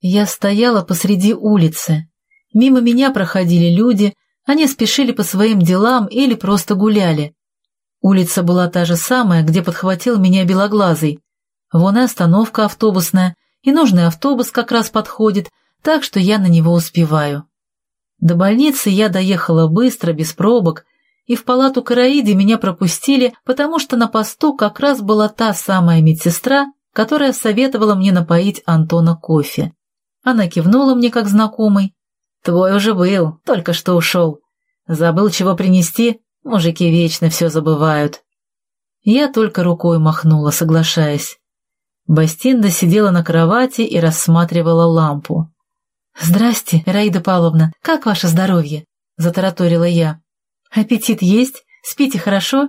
Я стояла посреди улицы. Мимо меня проходили люди, они спешили по своим делам или просто гуляли. Улица была та же самая, где подхватил меня белоглазый. Вон и остановка автобусная, и нужный автобус как раз подходит, так что я на него успеваю. До больницы я доехала быстро, без пробок, и в палату Караиды меня пропустили, потому что на посту как раз была та самая медсестра, которая советовала мне напоить Антона кофе. Она кивнула мне как знакомый. «Твой уже был, только что ушел. Забыл, чего принести? Мужики вечно все забывают». Я только рукой махнула, соглашаясь. Бастинда сидела на кровати и рассматривала лампу. «Здрасте, Раида Павловна, как ваше здоровье?» — затараторила я. «Аппетит есть? Спите хорошо?»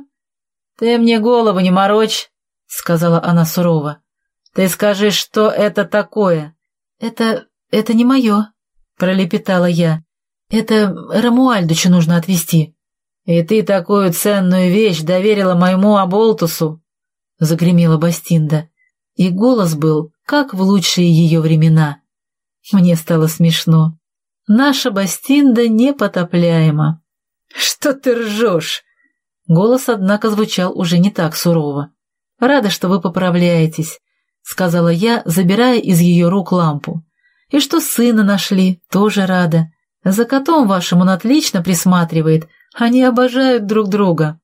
«Ты мне голову не морочь», — сказала она сурово. «Ты скажи, что это такое?» «Это... это не мое», — пролепетала я. «Это Рамуальдучу нужно отвезти». «И ты такую ценную вещь доверила моему оболтусу?» — загремела Бастинда. И голос был, как в лучшие ее времена. Мне стало смешно. Наша Бастинда непотопляема. «Что ты ржешь?» Голос, однако, звучал уже не так сурово. «Рада, что вы поправляетесь», — сказала я, забирая из ее рук лампу. «И что сына нашли, тоже рада. За котом вашим он отлично присматривает, они обожают друг друга».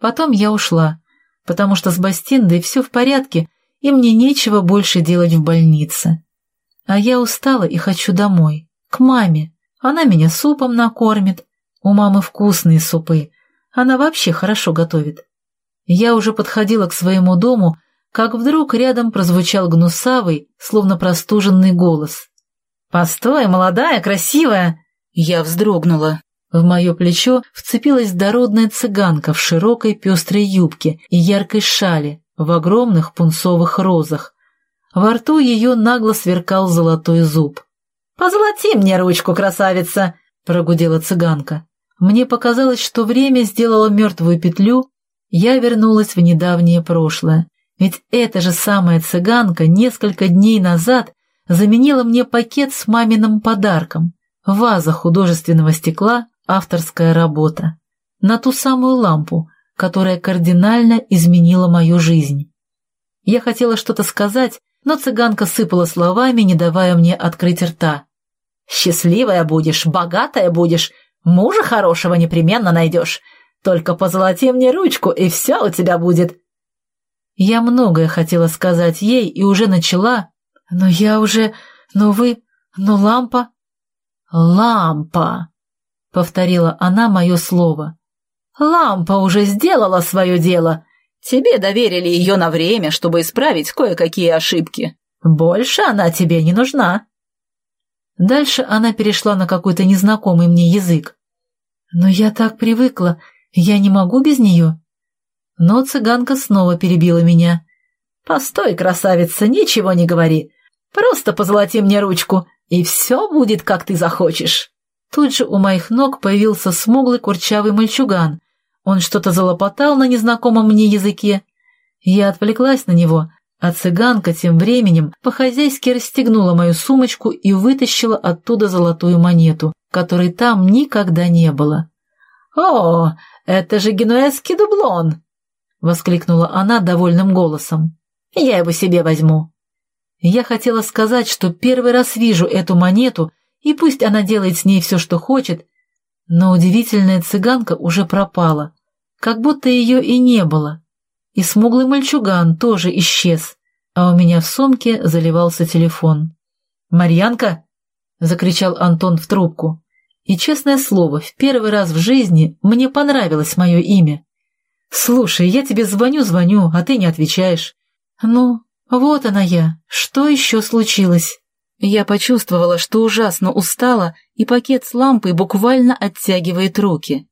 Потом я ушла, потому что с Бастиндой все в порядке, и мне нечего больше делать в больнице. А я устала и хочу домой, к маме. Она меня супом накормит, у мамы вкусные супы. Она вообще хорошо готовит. Я уже подходила к своему дому, как вдруг рядом прозвучал гнусавый, словно простуженный голос. «Постой, молодая, красивая!» Я вздрогнула. В мое плечо вцепилась дородная цыганка в широкой пестрой юбке и яркой шале в огромных пунцовых розах. Во рту ее нагло сверкал золотой зуб. «Позолоти мне ручку, красавица!» — прогудела цыганка. Мне показалось, что время сделало мертвую петлю, я вернулась в недавнее прошлое. Ведь эта же самая цыганка несколько дней назад заменила мне пакет с маминым подарком. Ваза художественного стекла, авторская работа. На ту самую лампу, которая кардинально изменила мою жизнь. Я хотела что-то сказать, но цыганка сыпала словами, не давая мне открыть рта. «Счастливая будешь, богатая будешь, Мужа хорошего непременно найдешь. Только позолоти мне ручку, и все у тебя будет». Я многое хотела сказать ей и уже начала, но я уже... Ну вы... Ну лампа... «Лампа!» — повторила она мое слово. «Лампа уже сделала свое дело. Тебе доверили ее на время, чтобы исправить кое-какие ошибки. Больше она тебе не нужна». Дальше она перешла на какой-то незнакомый мне язык. «Но я так привыкла, я не могу без нее». Но цыганка снова перебила меня. «Постой, красавица, ничего не говори. Просто позолоти мне ручку, и все будет, как ты захочешь». Тут же у моих ног появился смуглый курчавый мальчуган. Он что-то залопотал на незнакомом мне языке. Я отвлеклась на него, а цыганка тем временем по-хозяйски расстегнула мою сумочку и вытащила оттуда золотую монету, которой там никогда не было. «О, это же генуэзский дублон!» — воскликнула она довольным голосом. «Я его себе возьму». Я хотела сказать, что первый раз вижу эту монету, и пусть она делает с ней все, что хочет, но удивительная цыганка уже пропала, как будто ее и не было. И смуглый мальчуган тоже исчез, а у меня в сумке заливался телефон. «Марьянка!» — закричал Антон в трубку. И, честное слово, в первый раз в жизни мне понравилось мое имя. «Слушай, я тебе звоню-звоню, а ты не отвечаешь». «Ну, вот она я. Что еще случилось?» Я почувствовала, что ужасно устала, и пакет с лампой буквально оттягивает руки.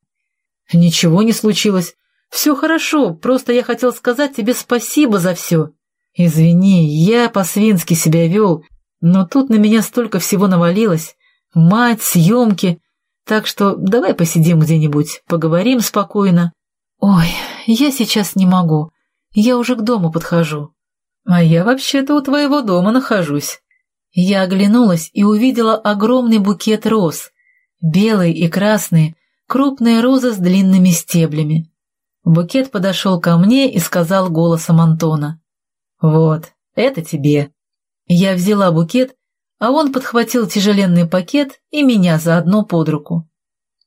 «Ничего не случилось. «Все хорошо, просто я хотел сказать тебе спасибо за все. Извини, я по-свински себя вел, но тут на меня столько всего навалилось. Мать, съемки. Так что давай посидим где-нибудь, поговорим спокойно». «Ой, я сейчас не могу. Я уже к дому подхожу». «А я вообще-то у твоего дома нахожусь». Я оглянулась и увидела огромный букет роз. Белые и красные, крупные розы с длинными стеблями. Букет подошел ко мне и сказал голосом Антона. «Вот, это тебе». Я взяла букет, а он подхватил тяжеленный пакет и меня заодно под руку.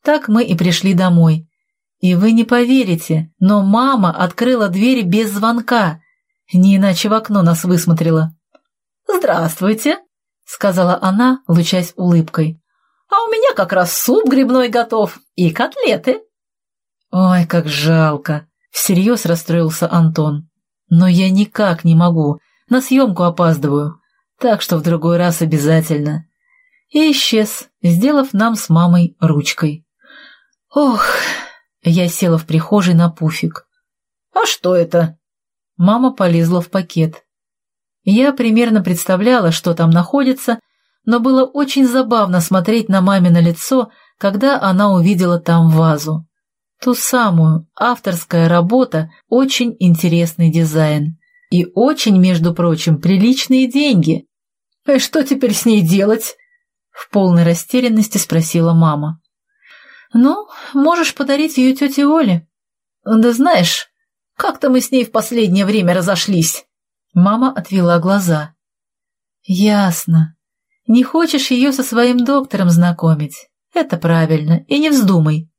Так мы и пришли домой. И вы не поверите, но мама открыла дверь без звонка, не иначе в окно нас высмотрела. «Здравствуйте», — сказала она, лучась улыбкой. «А у меня как раз суп грибной готов и котлеты». «Ой, как жалко!» — всерьез расстроился Антон. «Но я никак не могу, на съемку опаздываю, так что в другой раз обязательно». И исчез, сделав нам с мамой ручкой. «Ох!» — я села в прихожей на пуфик. «А что это?» Мама полезла в пакет. Я примерно представляла, что там находится, но было очень забавно смотреть на мамино лицо, когда она увидела там вазу. Ту самую, авторская работа, очень интересный дизайн. И очень, между прочим, приличные деньги. «И «Э, что теперь с ней делать?» В полной растерянности спросила мама. «Ну, можешь подарить ее тете Оле». «Да знаешь, как-то мы с ней в последнее время разошлись». Мама отвела глаза. «Ясно. Не хочешь ее со своим доктором знакомить? Это правильно, и не вздумай.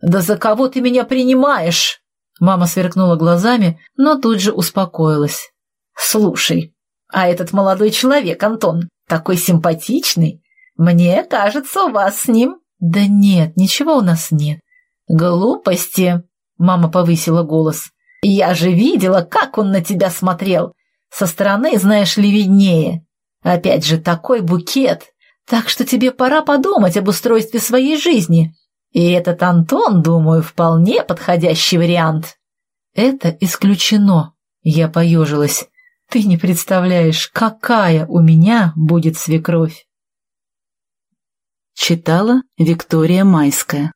«Да за кого ты меня принимаешь?» Мама сверкнула глазами, но тут же успокоилась. «Слушай, а этот молодой человек, Антон, такой симпатичный. Мне кажется, у вас с ним...» «Да нет, ничего у нас нет». «Глупости!» — мама повысила голос. «Я же видела, как он на тебя смотрел. Со стороны, знаешь ли, виднее. Опять же, такой букет. Так что тебе пора подумать об устройстве своей жизни. И этот Антон, думаю, вполне подходящий вариант. Это исключено, я поежилась. Ты не представляешь, какая у меня будет свекровь. Читала Виктория Майская